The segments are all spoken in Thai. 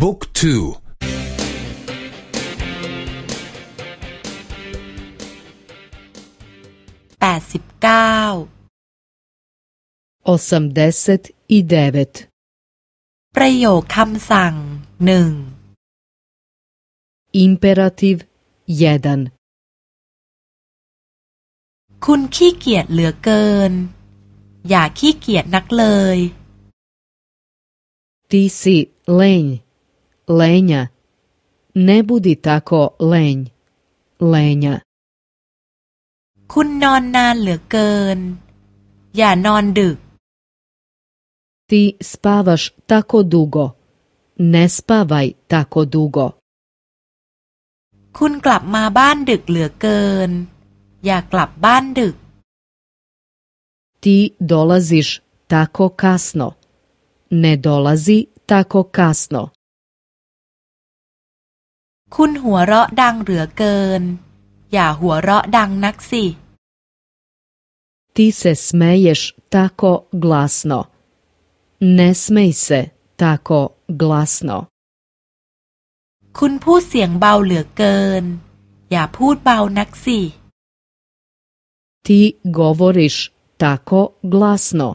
บุ๊กทูแปดสิบเก้า osamdeset i devet ประโยคคำสั่งหนึ่ง imperativ jedan คุณขี้เกียจเหลือเกิน อย่าขี้เกียจนักเลย ti si lenj lenja ne budi tako lenj lenja คุณนอนนานเหลือเกิน อย่านอนดึก ti spavaš tako dugo ne spavaj tako dugo คุณกลับมาบ้านดึกเหลือเกิน อย่ากลับบ้านดึก ti dolaziš tako kasno ne dolazi tako kasno คุณหัวเราะดังเหลือเกิน อย่าหัวเราะดังนักสิ ti se smeješ tako glasno ne smej se tako glasno คุณพูดเสียงเบาเหลือเกิน อย่าพูดเบานักสิ ti govoriš tako glasno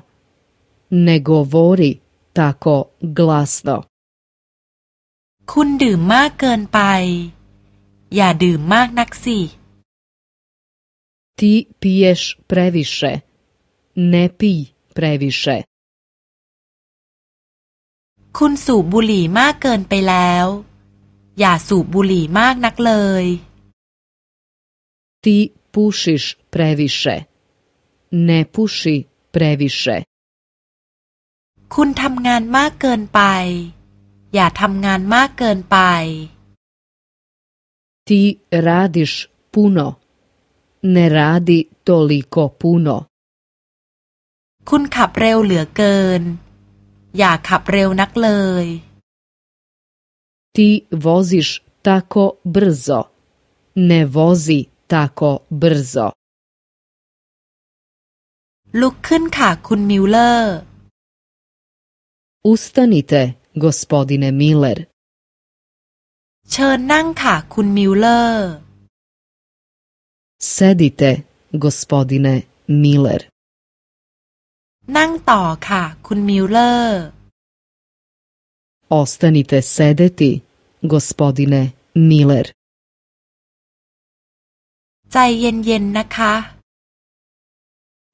ne govori tako glasno คุณดื่มมากเกินไป อย่าดื่มมากนักสิ ti piješ previše ne pij previše คุณสูบบุหรี่มากเกินไปแล้ว อย่าสูบบุหรี่มากนักเลย ti pušiš previše ne puši previše คุณทำงานมากเกินไป อย่าทำงานมากเกินไป ti radiš puno ne radi toliko puno คุณขับเร็วเหลือเกิน อย่าขับเร็วนักเลย ti voziš tako brzo ne vozi tako brzo ลุกขึ้นค่ะคุณมิลเลอร์ ustanite gospodine Miller เชิญนั่งค่ะ คุณมิลเลอร์ sedite gospodine Miller นั่งต่อค่ะ คุณมิลเลอร์ ostanite sedeti gospodine Miller ใจเย็นๆนะคะ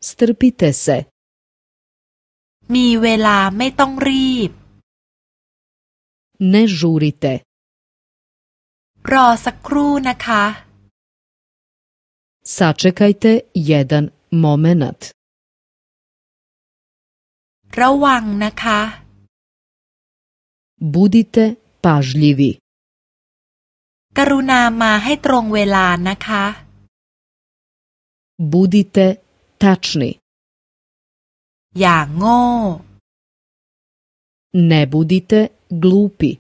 strpite se มีเวลาไม่ต้องรีบ ne žurite รอสักครู่นะคะ sačekajte jedan momenat ระวังนะคะ budite pažljivi กรุณามาให้ตรงเวลานะคะ budite tačni อย่างโง่ ne budite glupi